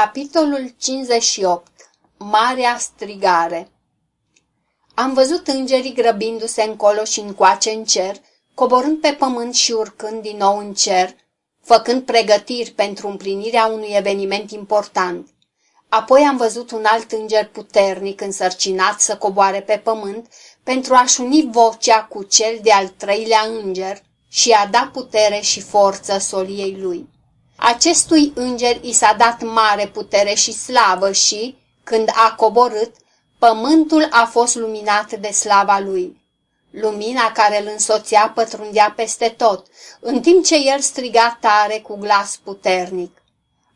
Capitolul 58 Marea strigare Am văzut îngerii grăbindu-se încolo și încoace în cer, coborând pe pământ și urcând din nou în cer, făcând pregătiri pentru împlinirea unui eveniment important. Apoi am văzut un alt înger puternic însărcinat să coboare pe pământ pentru a-și uni vocea cu cel de-al treilea înger și a da putere și forță soliei lui. Acestui înger i s-a dat mare putere și slavă și, când a coborât, pământul a fost luminat de slava lui. Lumina care îl însoțea pătrundea peste tot, în timp ce el striga tare cu glas puternic.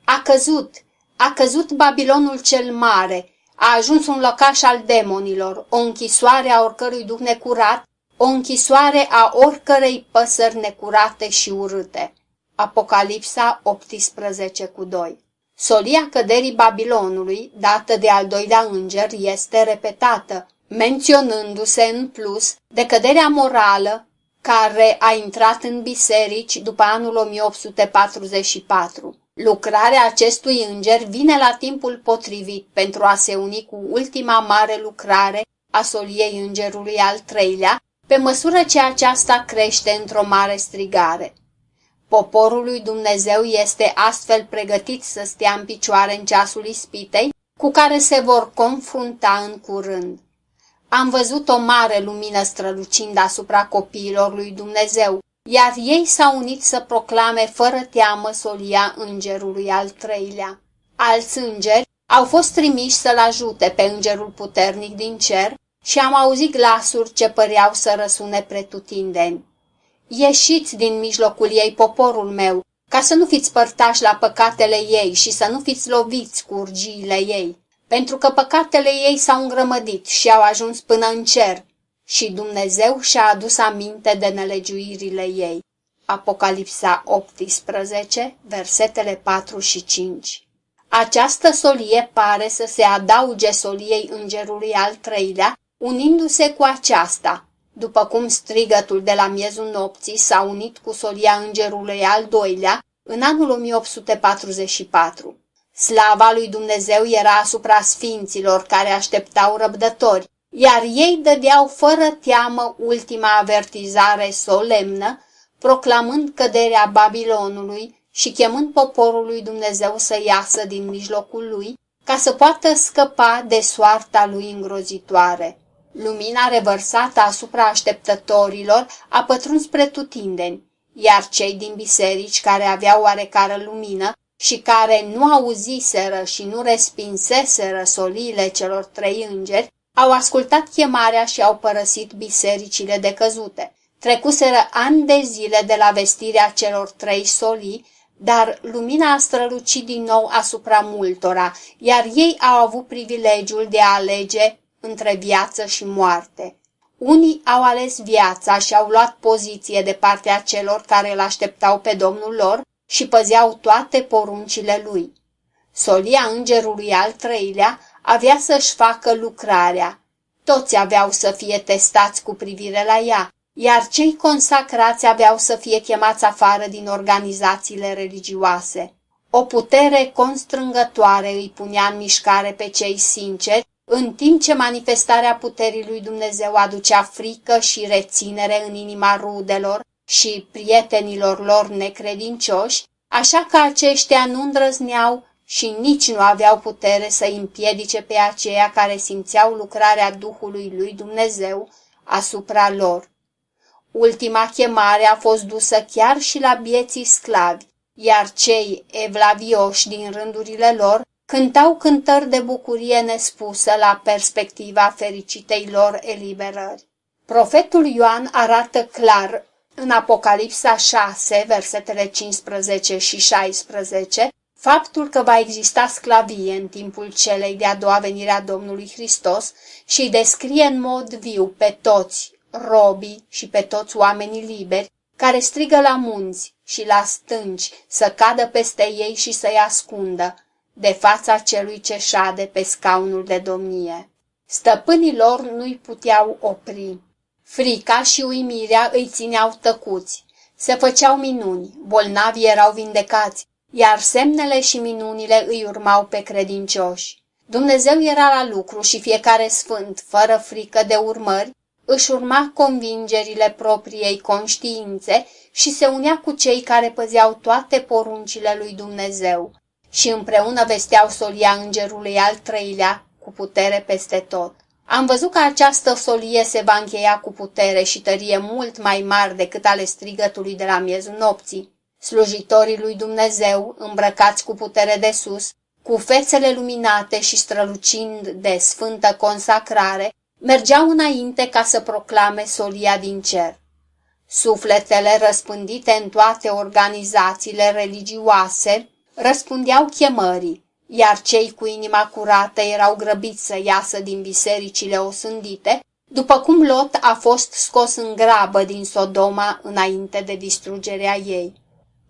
A căzut, a căzut Babilonul cel mare, a ajuns un locaș al demonilor, o închisoare a oricărui duh necurat, o închisoare a oricărei păsări necurate și urâte. Apocalipsa 18 cu 2 Solia căderii Babilonului, dată de al doilea înger, este repetată, menționându-se în plus de căderea morală care a intrat în biserici după anul 1844. Lucrarea acestui înger vine la timpul potrivit pentru a se uni cu ultima mare lucrare a soliei îngerului al treilea, pe măsură ce aceasta crește într-o mare strigare. Poporul lui Dumnezeu este astfel pregătit să stea în picioare în ceasul ispitei, cu care se vor confrunta în curând. Am văzut o mare lumină strălucind asupra copiilor lui Dumnezeu, iar ei s-au unit să proclame fără teamă solia îngerului al treilea. Alți îngeri au fost trimiși să-l ajute pe îngerul puternic din cer și am auzit glasuri ce păreau să răsune pretutindeni. Ieșiți din mijlocul ei, poporul meu, ca să nu fiți părtași la păcatele ei și să nu fiți loviți cu urgiile ei, pentru că păcatele ei s-au îngrămădit și au ajuns până în cer și Dumnezeu și-a adus aminte de nelegiuirile ei. Apocalipsa 18, versetele 4 și 5 Această solie pare să se adauge soliei îngerului al treilea, unindu-se cu aceasta, după cum strigătul de la miezul nopții s-a unit cu solia îngerului al doilea în anul 1844. Slava lui Dumnezeu era asupra sfinților care așteptau răbdători, iar ei dădeau fără teamă ultima avertizare solemnă, proclamând căderea Babilonului și chemând poporul lui Dumnezeu să iasă din mijlocul lui, ca să poată scăpa de soarta lui îngrozitoare. Lumina revărsată asupra așteptătorilor a pătruns spre tutindeni, iar cei din biserici care aveau oarecară lumină și care nu auziseră și nu respinseseră soliile celor trei îngeri, au ascultat chemarea și au părăsit bisericile decăzute. Trecuseră ani de zile de la vestirea celor trei solii, dar lumina a strălucit din nou asupra multora, iar ei au avut privilegiul de a alege între viață și moarte. Unii au ales viața și au luat poziție de partea celor care îl așteptau pe Domnul lor și păzeau toate poruncile lui. Solia îngerului al treilea avea să-și facă lucrarea. Toți aveau să fie testați cu privire la ea, iar cei consacrați aveau să fie chemați afară din organizațiile religioase. O putere constrângătoare îi punea în mișcare pe cei sinceri în timp ce manifestarea puterii lui Dumnezeu aducea frică și reținere în inima rudelor și prietenilor lor necredincioși, așa că aceștia nu îndrăzneau și nici nu aveau putere să împiedice pe aceia care simțeau lucrarea Duhului lui Dumnezeu asupra lor. Ultima chemare a fost dusă chiar și la bieții sclavi, iar cei evlavioși din rândurile lor cântau cântări de bucurie nespusă la perspectiva fericitei lor eliberări. Profetul Ioan arată clar în Apocalipsa 6, versetele 15 și 16, faptul că va exista sclavie în timpul celei de-a doua venire a Domnului Hristos și descrie în mod viu pe toți robii și pe toți oamenii liberi care strigă la munți și la stânci să cadă peste ei și să-i ascundă, de fața celui ce șade pe scaunul de domnie. Stăpânii lor nu-i puteau opri. Frica și uimirea îi țineau tăcuți. Se făceau minuni, bolnavii erau vindecați, iar semnele și minunile îi urmau pe credincioși. Dumnezeu era la lucru și fiecare sfânt, fără frică de urmări, își urma convingerile propriei conștiințe și se unea cu cei care păzeau toate poruncile lui Dumnezeu și împreună vesteau solia îngerului al treilea cu putere peste tot. Am văzut că această solie se va încheia cu putere și tărie mult mai mari decât ale strigătului de la miezul nopții. Slujitorii lui Dumnezeu, îmbrăcați cu putere de sus, cu fețele luminate și strălucind de sfântă consacrare, mergeau înainte ca să proclame solia din cer. Sufletele răspândite în toate organizațiile religioase răspundeau chemării, iar cei cu inima curată erau grăbiți să iasă din bisericile osândite, după cum Lot a fost scos în grabă din Sodoma înainte de distrugerea ei.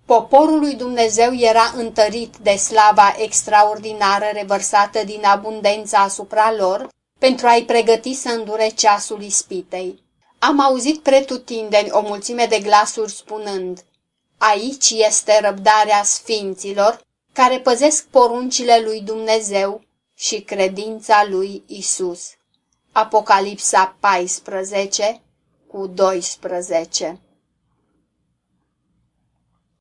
Poporul lui Dumnezeu era întărit de slava extraordinară revărsată din abundența asupra lor pentru a-i pregăti să îndure ceasul ispitei. Am auzit pretutindeni o mulțime de glasuri spunând, Aici este răbdarea sfinților care păzesc poruncile lui Dumnezeu și credința lui Isus. Apocalipsa 14 cu 12